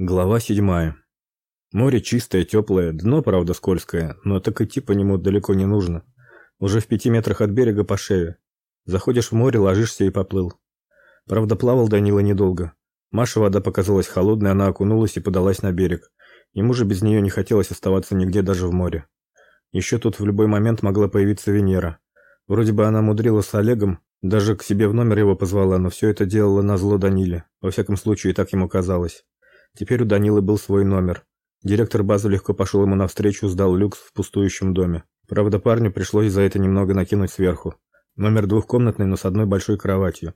Глава седьмая. Море чистое, теплое, дно, правда, скользкое, но так идти по нему далеко не нужно. Уже в пяти метрах от берега по шее. Заходишь в море, ложишься и поплыл. Правда, плавал Данила недолго. Маша вода показалась холодной, она окунулась и подалась на берег. Ему же без нее не хотелось оставаться нигде даже в море. Еще тут в любой момент могла появиться Венера. Вроде бы она мудрила с Олегом, даже к себе в номер его позвала, но все это делала на зло Даниле. Во всяком случае, так ему казалось. Теперь у Данилы был свой номер. Директор базы легко пошел ему навстречу, сдал люкс в пустующем доме. Правда, парню пришлось за это немного накинуть сверху. Номер двухкомнатный, но с одной большой кроватью.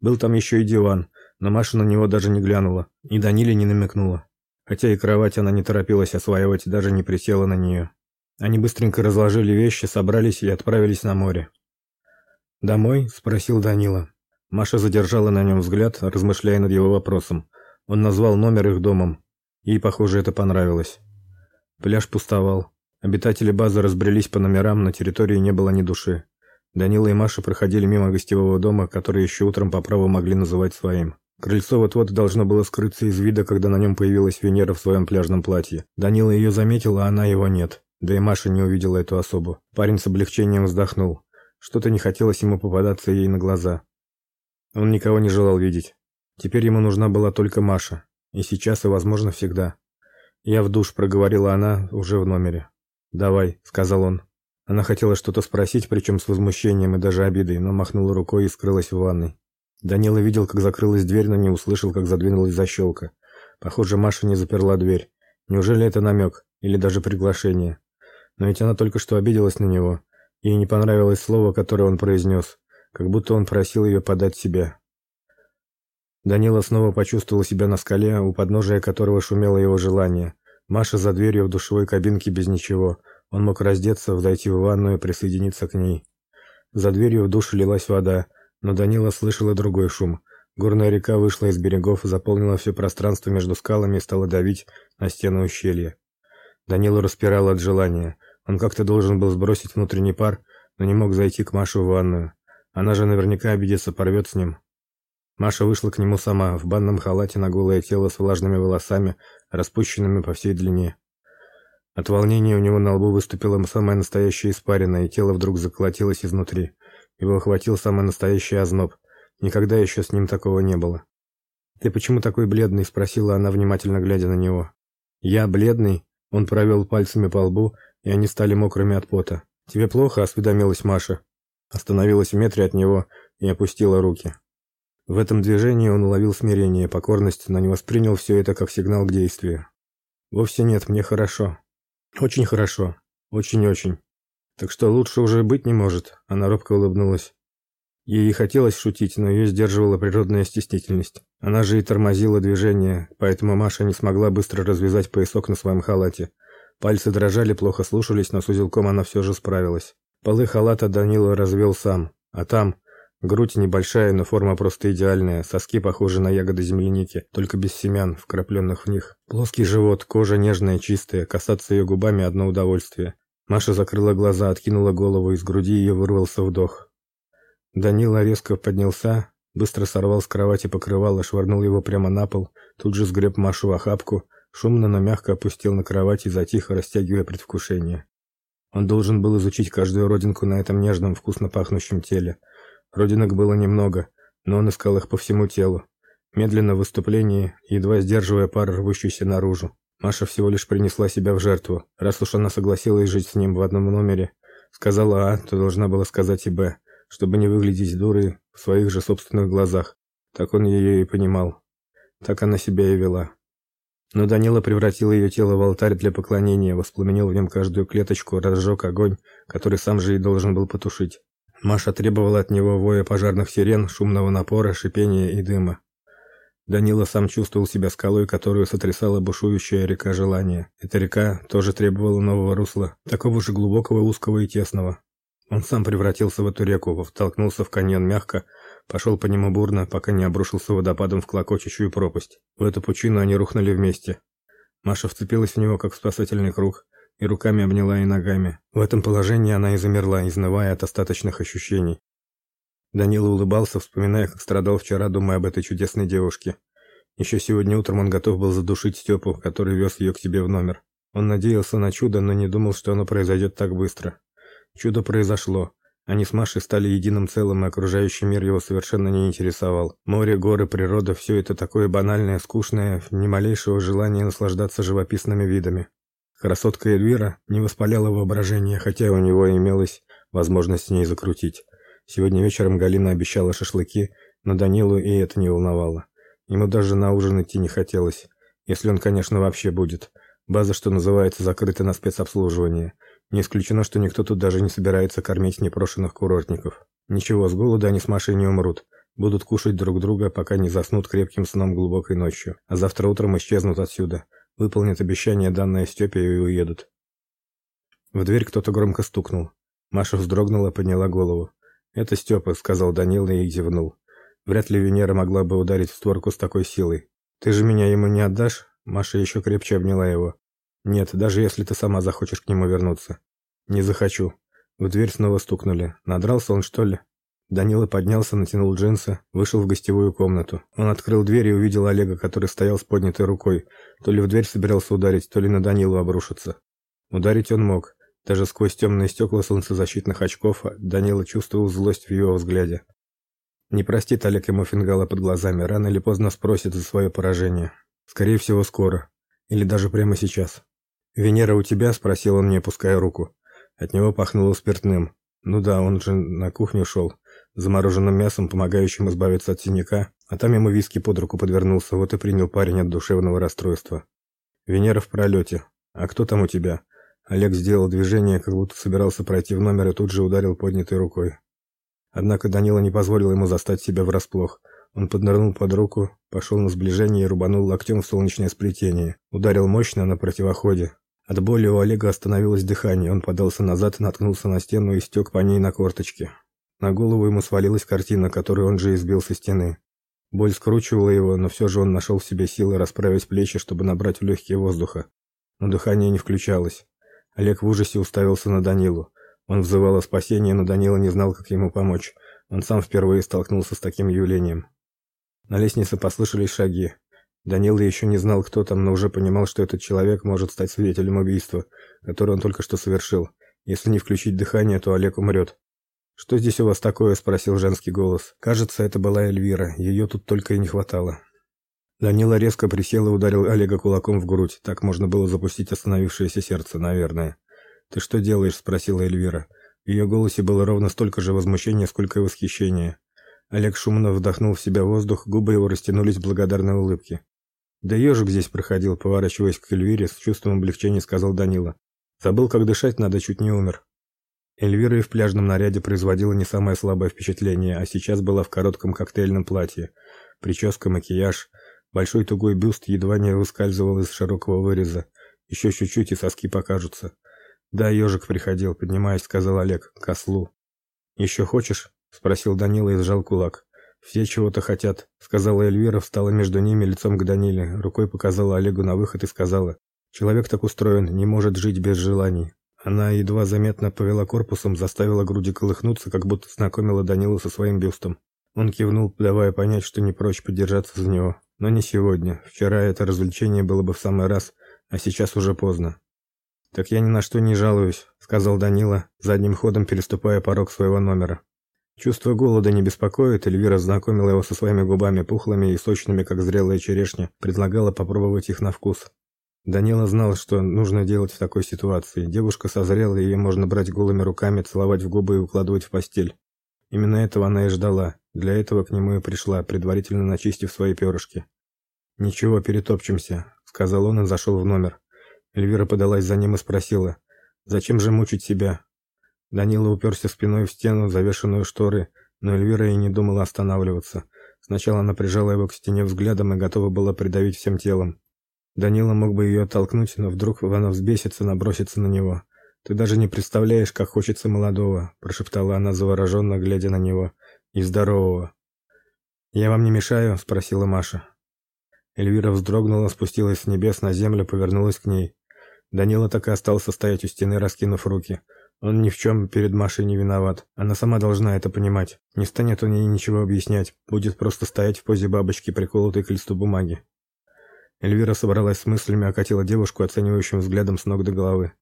Был там еще и диван, но Маша на него даже не глянула, и Даниле не намекнула. Хотя и кровать она не торопилась осваивать, даже не присела на нее. Они быстренько разложили вещи, собрались и отправились на море. «Домой?» – спросил Данила. Маша задержала на нем взгляд, размышляя над его вопросом. Он назвал номер их домом. Ей, похоже, это понравилось. Пляж пустовал. Обитатели базы разбрелись по номерам, на территории не было ни души. Данила и Маша проходили мимо гостевого дома, который еще утром по праву могли называть своим. Крыльцо вот-вот должно было скрыться из вида, когда на нем появилась Венера в своем пляжном платье. Данила ее заметил, а она его нет. Да и Маша не увидела эту особу. Парень с облегчением вздохнул. Что-то не хотелось ему попадаться ей на глаза. Он никого не желал видеть. Теперь ему нужна была только Маша, и сейчас, и, возможно, всегда. "Я в душ", проговорила она уже в номере. "Давай", сказал он. Она хотела что-то спросить, причем с возмущением и даже обидой, но махнула рукой и скрылась в ванной. Данила видел, как закрылась дверь, но не услышал, как задвинулась защелка. Похоже, Маша не заперла дверь. Неужели это намек или даже приглашение? Но ведь она только что обиделась на него. Ей не понравилось слово, которое он произнес, как будто он просил ее подать себя. Данила снова почувствовал себя на скале, у подножия которого шумело его желание. Маша за дверью в душевой кабинке без ничего. Он мог раздеться, войти в ванную и присоединиться к ней. За дверью в душ лилась вода, но Данила слышал и другой шум. Горная река вышла из берегов, заполнила все пространство между скалами и стала давить на стену ущелья. Данилу распирало от желания. Он как-то должен был сбросить внутренний пар, но не мог зайти к Маше в ванную. Она же наверняка обидится, порвет с ним. Маша вышла к нему сама, в банном халате на голое тело с влажными волосами, распущенными по всей длине. От волнения у него на лбу выступила самая настоящая испарина, и тело вдруг заколотилось изнутри. Его охватил самый настоящий озноб. Никогда еще с ним такого не было. «Ты почему такой бледный?» – спросила она, внимательно глядя на него. «Я бледный?» – он провел пальцами по лбу, и они стали мокрыми от пота. «Тебе плохо?» – осведомилась Маша. Остановилась в метре от него и опустила руки. В этом движении он уловил смирение, покорность, но не воспринял все это как сигнал к действию. Вовсе нет, мне хорошо. Очень хорошо. Очень-очень. Так что лучше уже быть не может, она робко улыбнулась. Ей хотелось шутить, но ее сдерживала природная стеснительность. Она же и тормозила движение, поэтому Маша не смогла быстро развязать поясок на своем халате. Пальцы дрожали, плохо слушались, но с узелком она все же справилась. Полы халата Данила развел сам, а там, Грудь небольшая, но форма просто идеальная, соски похожи на ягоды земляники, только без семян, вкрапленных в них. Плоский живот, кожа нежная, чистая, касаться ее губами одно удовольствие. Маша закрыла глаза, откинула голову, из груди ее вырвался вдох. Данила резко поднялся, быстро сорвал с кровати покрывало, швырнул его прямо на пол, тут же сгреб Машу в охапку, шумно, но мягко опустил на кровать и затихо растягивая предвкушение. Он должен был изучить каждую родинку на этом нежном, вкусно пахнущем теле, Родинок было немного, но он искал их по всему телу. Медленно в выступлении, едва сдерживая пар, рвущийся наружу. Маша всего лишь принесла себя в жертву. Раз уж она согласилась жить с ним в одном номере, сказала А, то должна была сказать и Б, чтобы не выглядеть дурой в своих же собственных глазах. Так он ее и понимал. Так она себя и вела. Но Данила превратил ее тело в алтарь для поклонения, воспламенил в нем каждую клеточку, разжег огонь, который сам же и должен был потушить. Маша требовала от него воя пожарных сирен, шумного напора, шипения и дыма. Данила сам чувствовал себя скалой, которую сотрясала бушующая река желания. Эта река тоже требовала нового русла, такого же глубокого, узкого и тесного. Он сам превратился в эту реку, втолкнулся в каньон мягко, пошел по нему бурно, пока не обрушился водопадом в клокочущую пропасть. В эту пучину они рухнули вместе. Маша вцепилась в него, как в спасательный круг, и руками обняла и ногами. В этом положении она и замерла, изнывая от остаточных ощущений. Данила улыбался, вспоминая, как страдал вчера, думая об этой чудесной девушке. Еще сегодня утром он готов был задушить Степу, который вез ее к себе в номер. Он надеялся на чудо, но не думал, что оно произойдет так быстро. Чудо произошло. Они с Машей стали единым целым, и окружающий мир его совершенно не интересовал. Море, горы, природа все это такое банальное, скучное, ни малейшего желания наслаждаться живописными видами. Красотка Эльвира не воспаляла воображение, хотя у него имелась возможность с ней закрутить. Сегодня вечером Галина обещала шашлыки, но Данилу и это не волновало. Ему даже на ужин идти не хотелось, если он, конечно, вообще будет. База, что называется, закрыта на спецобслуживание. Не исключено, что никто тут даже не собирается кормить непрошенных курортников. Ничего, с голода они с Машей не умрут. Будут кушать друг друга, пока не заснут крепким сном глубокой ночью. А завтра утром исчезнут отсюда. Выполнят обещание, данное Степе, и уедут. В дверь кто-то громко стукнул. Маша вздрогнула, подняла голову. «Это Степа», — сказал Данила и зевнул. Вряд ли Венера могла бы ударить в створку с такой силой. «Ты же меня ему не отдашь?» Маша еще крепче обняла его. «Нет, даже если ты сама захочешь к нему вернуться». «Не захочу». В дверь снова стукнули. Надрался он, что ли? Данила поднялся, натянул джинсы, вышел в гостевую комнату. Он открыл дверь и увидел Олега, который стоял с поднятой рукой. То ли в дверь собирался ударить, то ли на Данилу обрушиться. Ударить он мог. Даже сквозь темные стекла солнцезащитных очков Данила чувствовал злость в его взгляде. Не простит Олег ему фингала под глазами, рано или поздно спросит за свое поражение. Скорее всего, скоро. Или даже прямо сейчас. «Венера у тебя?» – спросил он, не опуская руку. От него пахнуло спиртным. Ну да, он же на кухню шел. Замороженным мясом, помогающим избавиться от синяка. А там ему виски под руку подвернулся, вот и принял парень от душевного расстройства. «Венера в пролете. А кто там у тебя?» Олег сделал движение, как будто собирался пройти в номер и тут же ударил поднятой рукой. Однако Данила не позволил ему застать себя врасплох. Он поднырнул под руку, пошел на сближение и рубанул локтем в солнечное сплетение. Ударил мощно на противоходе. От боли у Олега остановилось дыхание. Он подался назад, наткнулся на стену и стек по ней на корточки. На голову ему свалилась картина, которую он же избил со стены. Боль скручивала его, но все же он нашел в себе силы расправить плечи, чтобы набрать в легкие воздуха. Но дыхание не включалось. Олег в ужасе уставился на Данилу. Он взывал о спасении, но Данила не знал, как ему помочь. Он сам впервые столкнулся с таким явлением. На лестнице послышались шаги. Данила еще не знал, кто там, но уже понимал, что этот человек может стать свидетелем убийства, которое он только что совершил. Если не включить дыхание, то Олег умрет. «Что здесь у вас такое?» – спросил женский голос. Кажется, это была Эльвира. Ее тут только и не хватало. Данила резко присел и ударил Олега кулаком в грудь. Так можно было запустить остановившееся сердце, наверное. «Ты что делаешь?» – спросила Эльвира. В ее голосе было ровно столько же возмущения, сколько и восхищения. Олег шумно вдохнул в себя воздух, губы его растянулись в благодарной улыбке. «Да ежик здесь проходил», – поворачиваясь к Эльвире, с чувством облегчения сказал Данила. «Забыл, как дышать надо, чуть не умер». Эльвира и в пляжном наряде производила не самое слабое впечатление, а сейчас была в коротком коктейльном платье. Прическа, макияж, большой тугой бюст едва не выскальзывал из широкого выреза. Еще чуть-чуть и соски покажутся. Да, ежик приходил, поднимаясь, сказал Олег, к ослу. «Еще хочешь? спросил Данила и сжал кулак. Все чего-то хотят, сказала Эльвира, встала между ними лицом к Даниле, рукой показала Олегу на выход и сказала: "Человек так устроен, не может жить без желаний". Она едва заметно повела корпусом, заставила груди колыхнуться, как будто знакомила Данилу со своим бюстом. Он кивнул, давая понять, что не прочь подержаться за него, но не сегодня. Вчера это развлечение было бы в самый раз, а сейчас уже поздно. Так я ни на что не жалуюсь, сказал Данила, задним ходом переступая порог своего номера. Чувство голода не беспокоит, Эльвира знакомила его со своими губами пухлыми и сочными, как зрелая черешня, предлагала попробовать их на вкус. Данила знал, что нужно делать в такой ситуации. Девушка созрела, ее можно брать голыми руками, целовать в губы и укладывать в постель. Именно этого она и ждала. Для этого к нему и пришла, предварительно начистив свои перышки. «Ничего, перетопчемся», — сказал он и зашел в номер. Эльвира подалась за ним и спросила: "Зачем же мучить себя?" Данила уперся спиной в стену, завешенную шторой, но Эльвира и не думала останавливаться. Сначала она прижала его к стене взглядом и готова была придавить всем телом. Данила мог бы ее оттолкнуть, но вдруг она взбесится, набросится на него. Ты даже не представляешь, как хочется молодого, прошептала она завороженно, глядя на него, и здорового. Я вам не мешаю, спросила Маша. Эльвира вздрогнула, спустилась с небес на землю, повернулась к ней. Данила так и остался стоять у стены, раскинув руки. Он ни в чем перед Машей не виноват. Она сама должна это понимать. Не станет он ей ничего объяснять. Будет просто стоять в позе бабочки, приколотой к листу бумаги. Эльвира собралась с мыслями, окатила девушку оценивающим взглядом с ног до головы.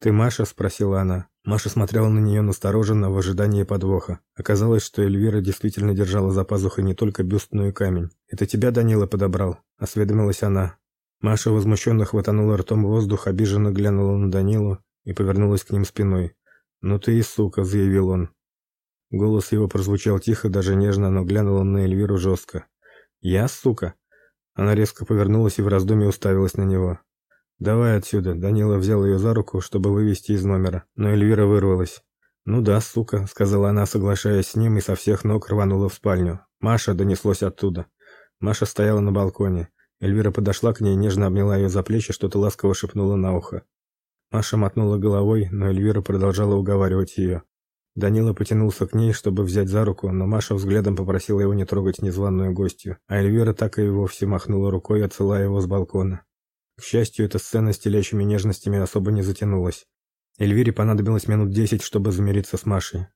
"Ты Маша?" спросила она. Маша смотрела на нее настороженно в ожидании подвоха. Оказалось, что Эльвира действительно держала за пазухой не только бюст, но и камень. "Это тебя Данила подобрал?" осведомилась она. Маша возмущенно хватанула ртом воздух, обиженно глянула на Данилу и повернулась к ним спиной. «Ну ты и сука», — заявил он. Голос его прозвучал тихо, даже нежно, но глянул он на Эльвиру жестко. «Я, сука?» Она резко повернулась и в раздумье уставилась на него. «Давай отсюда», — Данила взял ее за руку, чтобы вывести из номера, но Эльвира вырвалась. «Ну да, сука», — сказала она, соглашаясь с ним, и со всех ног рванула в спальню. Маша донеслось оттуда. Маша стояла на балконе. Эльвира подошла к ней, нежно обняла ее за плечи, что-то ласково шепнула на ухо. Маша мотнула головой, но Эльвира продолжала уговаривать ее. Данила потянулся к ней, чтобы взять за руку, но Маша взглядом попросила его не трогать незваную гостью, а Эльвира так и вовсе махнула рукой, отсылая его с балкона. К счастью, эта сцена с телячьими нежностями особо не затянулась. Эльвире понадобилось минут десять, чтобы замириться с Машей.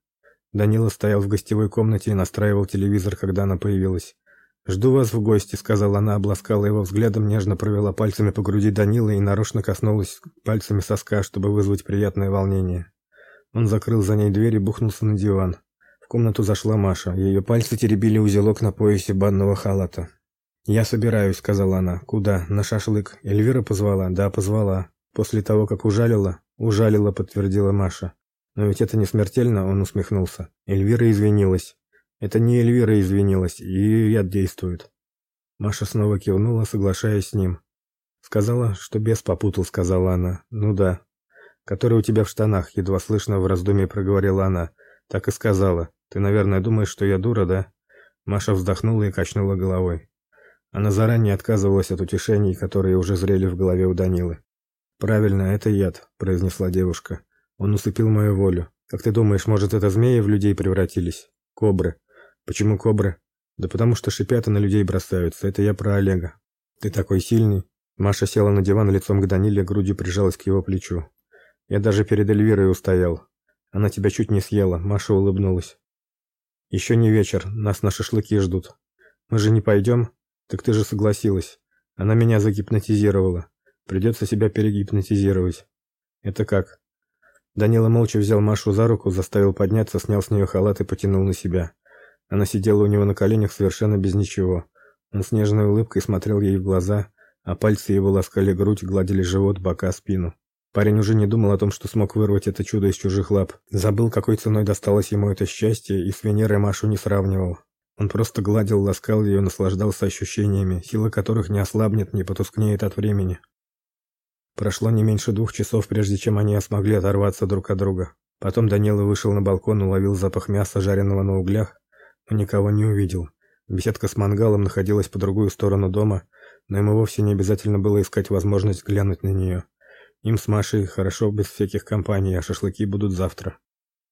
Данила стоял в гостевой комнате и настраивал телевизор, когда она появилась. «Жду вас в гости», — сказала она, обласкала его взглядом, нежно провела пальцами по груди Данилы и нарочно коснулась пальцами соска, чтобы вызвать приятное волнение. Он закрыл за ней дверь и бухнулся на диван. В комнату зашла Маша. Ее пальцы теребили узелок на поясе банного халата. «Я собираюсь», — сказала она. «Куда? На шашлык. Эльвира позвала?» «Да, позвала. После того, как ужалила?» «Ужалила», — подтвердила Маша. «Но ведь это не смертельно», — он усмехнулся. Эльвира извинилась. Это не Эльвира извинилась, и яд действует. Маша снова кивнула, соглашаясь с ним. Сказала, что бес попутал, сказала она. Ну да. Который у тебя в штанах, едва слышно в раздумье проговорила она. Так и сказала. Ты, наверное, думаешь, что я дура, да? Маша вздохнула и качнула головой. Она заранее отказывалась от утешений, которые уже зрели в голове у Данилы. Правильно, это яд, произнесла девушка. Он усыпил мою волю. Как ты думаешь, может, это змеи в людей превратились? Кобры. Почему кобры? Да потому что шипят и на людей бросаются. Это я про Олега. Ты такой сильный. Маша села на диван лицом к Даниле, грудью прижалась к его плечу. Я даже перед Эльвирой устоял. Она тебя чуть не съела, Маша улыбнулась. «Еще не вечер, нас на шашлыки ждут. Мы же не пойдем?» Так ты же согласилась. Она меня загипнотизировала. Придется себя перегипнотизировать. Это как? Данила молча взял Машу за руку, заставил подняться, снял с нее халат и потянул на себя. Она сидела у него на коленях совершенно без ничего. Он с нежной улыбкой смотрел ей в глаза, а пальцы его ласкали грудь, гладили живот, бока, спину. Парень уже не думал о том, что смог вырвать это чудо из чужих лап. Забыл, какой ценой досталось ему это счастье, и с Венерой Машу не сравнивал. Он просто гладил, ласкал ее, наслаждался ощущениями, сила которых не ослабнет, не потускнеет от времени. Прошло не меньше двух часов, прежде чем они смогли оторваться друг от друга. Потом Данила вышел на балкон, уловил запах мяса, жареного на углях, но никого не увидел. Беседка с мангалом находилась по другую сторону дома, но ему вовсе не обязательно было искать возможность глянуть на нее. Им с Машей хорошо без всяких компаний, а шашлыки будут завтра.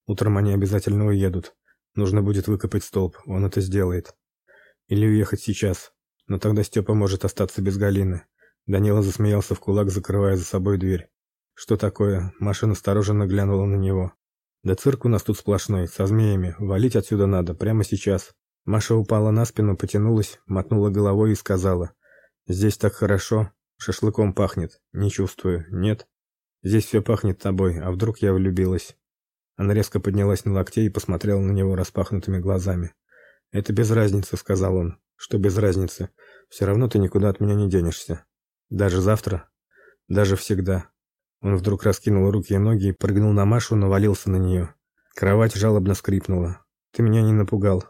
Утром они обязательно уедут. Нужно будет выкопать столб, он это сделает. Или уехать сейчас. Но тогда Степа может остаться без Галины. Данила засмеялся в кулак, закрывая за собой дверь. Что такое? Маша настороженно глянула на него. Да цирк у нас тут сплошной, со змеями. Валить отсюда надо, прямо сейчас. Маша упала на спину, потянулась, мотнула головой и сказала: "Здесь так хорошо, шашлыком пахнет. Не чувствую. Нет. Здесь все пахнет тобой, а вдруг я влюбилась?" Она резко поднялась на локте и посмотрела на него распахнутыми глазами. "Это без разницы", сказал он. "Что без разницы? Все равно ты никуда от меня не денешься. Даже завтра, даже всегда. Он вдруг раскинул руки и ноги и прыгнул на Машу, навалился на нее. Кровать жалобно скрипнула. Ты меня не напугал.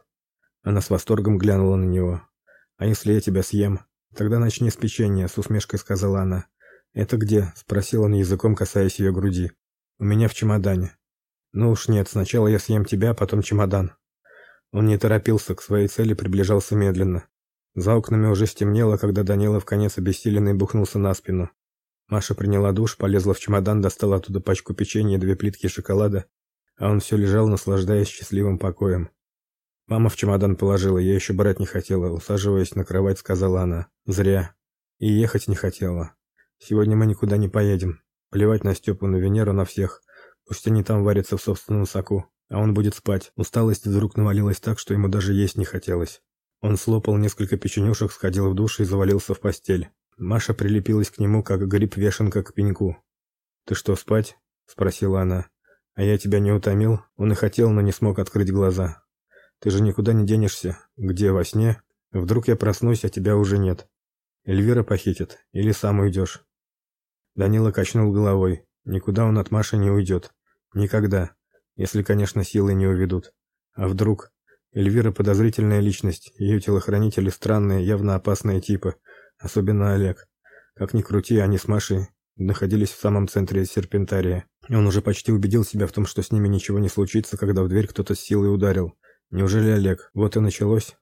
Она с восторгом глянула на него. А если я тебя съем? Тогда начни с печенья, с усмешкой сказала она. Это где? спросил он языком, касаясь ее груди. У меня в чемодане. Ну уж нет, сначала я съем тебя, потом чемодан. Он не торопился, к своей цели приближался медленно. За окнами уже стемнело, когда Данила в конец обессиленный бухнулся на спину. Маша приняла душ, полезла в чемодан, достала оттуда пачку печенья и две плитки шоколада, а он все лежал, наслаждаясь счастливым покоем. Мама в чемодан положила, я еще брать не хотела, усаживаясь на кровать, сказала она. Зря. И ехать не хотела. Сегодня мы никуда не поедем. Плевать на Степу, на Венеру, на всех. Пусть они там варятся в собственном соку, а он будет спать. Усталость вдруг навалилась так, что ему даже есть не хотелось. Он слопал несколько печенюшек, сходил в душ и завалился в постель. Маша прилепилась к нему, как гриб-вешенка к пеньку. «Ты что, спать?» – спросила она. «А я тебя не утомил?» Он и хотел, но не смог открыть глаза. «Ты же никуда не денешься. Где, во сне? Вдруг я проснусь, а тебя уже нет. Эльвира похитит, или сам уйдешь?» Данила качнул головой. Никуда он от Маши не уйдет. Никогда. Если, конечно, силы не уведут. А вдруг? Эльвира подозрительная личность, ее телохранители странные, явно опасные типы, особенно Олег. Как ни крути, они с Машей находились в самом центре серпентария. Он уже почти убедил себя в том, что с ними ничего не случится, когда в дверь кто-то с силой ударил. Неужели Олег? Вот и началось.